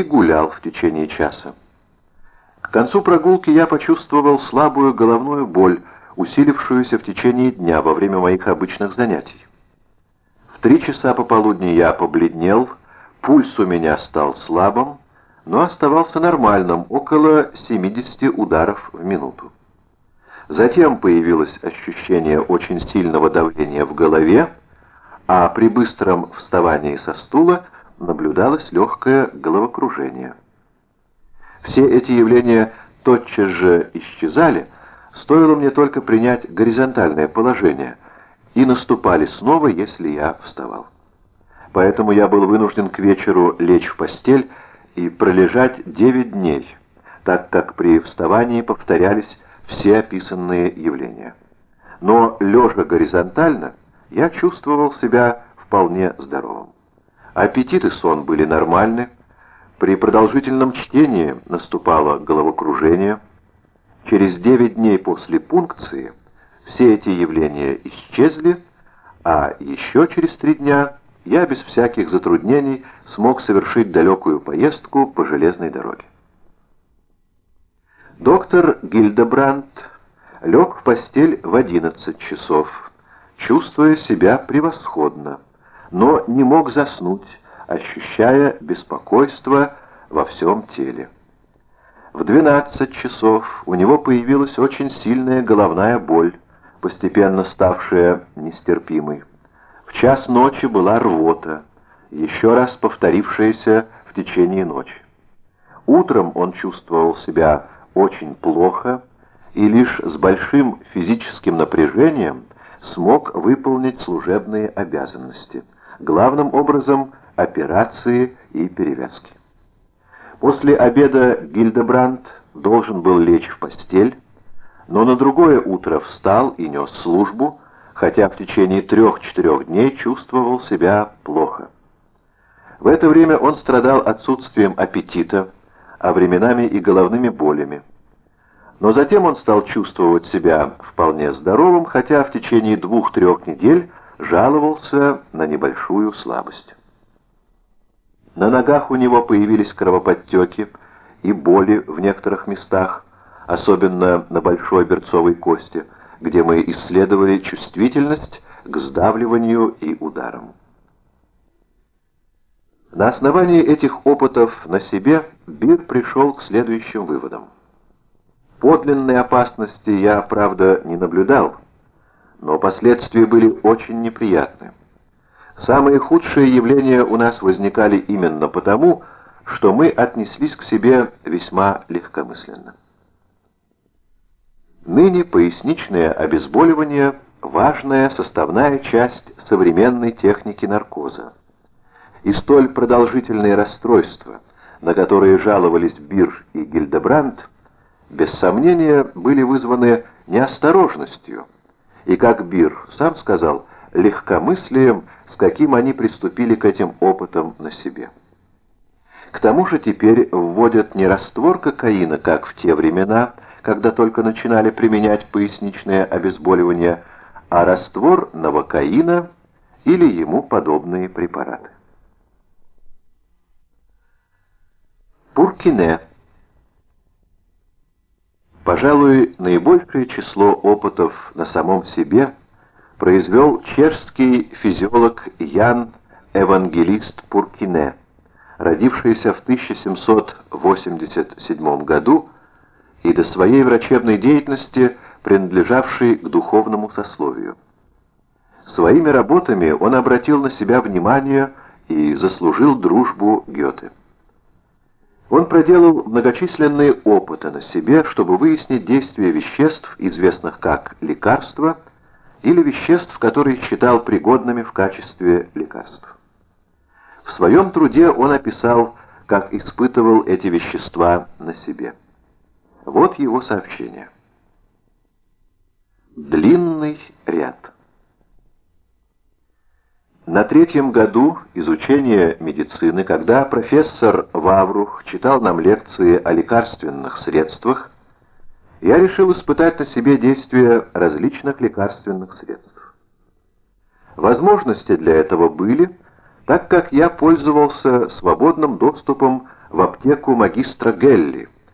и гулял в течение часа. К концу прогулки я почувствовал слабую головную боль, усилившуюся в течение дня во время моих обычных занятий. В три часа пополудни я побледнел, пульс у меня стал слабым, но оставался нормальным, около 70 ударов в минуту. Затем появилось ощущение очень сильного давления в голове, а при быстром вставании со стула наблюдалось легкое головокружение. Все эти явления тотчас же исчезали, стоило мне только принять горизонтальное положение, и наступали снова, если я вставал. Поэтому я был вынужден к вечеру лечь в постель и пролежать 9 дней, так как при вставании повторялись все описанные явления. Но, лежа горизонтально, я чувствовал себя вполне здоровым. Аппетит и сон были нормальны, при продолжительном чтении наступало головокружение. Через 9 дней после пункции все эти явления исчезли, а еще через три дня я без всяких затруднений смог совершить далекую поездку по железной дороге. Доктор Гильдебрандт лег в постель в 11 часов, чувствуя себя превосходно, но не мог заснуть, ощущая беспокойство во всем теле. В 12 часов у него появилась очень сильная головная боль, постепенно ставшая нестерпимой. В час ночи была рвота, еще раз повторившаяся в течение ночи. Утром он чувствовал себя очень плохо и лишь с большим физическим напряжением смог выполнить служебные обязанности, главным образом операции и перевязки. После обеда Гильдебранд должен был лечь в постель, но на другое утро встал и нес службу, хотя в течение трех-четырех дней чувствовал себя плохо. В это время он страдал отсутствием аппетита, а временами и головными болями. Но затем он стал чувствовать себя вполне здоровым, хотя в течение двух-трех недель жаловался на небольшую слабость. На ногах у него появились кровоподтеки и боли в некоторых местах, особенно на большой берцовой кости, где мы исследовали чувствительность к сдавливанию и ударам. На основании этих опытов на себе Бир пришел к следующим выводам. Подлинной опасности я, правда, не наблюдал, но последствия были очень неприятны. Самые худшие явления у нас возникали именно потому, что мы отнеслись к себе весьма легкомысленно. Ныне поясничное обезболивание – важная составная часть современной техники наркоза. И столь продолжительные расстройства, на которые жаловались Бирж и Гильдебранд, без сомнения были вызваны неосторожностью, и, как Бир сам сказал, легкомыслием, с каким они приступили к этим опытам на себе. К тому же теперь вводят не раствор кокаина, как в те времена, когда только начинали применять поясничное обезболивание, а раствор новокаина или ему подобные препараты. Пуркине Пожалуй, наибольшее число опытов на самом себе произвел чешский физиолог Ян Евангелист Пуркине, родившийся в 1787 году и до своей врачебной деятельности принадлежавший к духовному сословию. Своими работами он обратил на себя внимание и заслужил дружбу Гёте. Он проделал многочисленные опыты на себе, чтобы выяснить действие веществ, известных как лекарства, или веществ, которые считал пригодными в качестве лекарств. В своем труде он описал, как испытывал эти вещества на себе. Вот его сообщение. Длинный ряд. На третьем году изучения медицины, когда профессор Ваврух читал нам лекции о лекарственных средствах, я решил испытать на себе действие различных лекарственных средств. Возможности для этого были, так как я пользовался свободным доступом в аптеку магистра Гелли,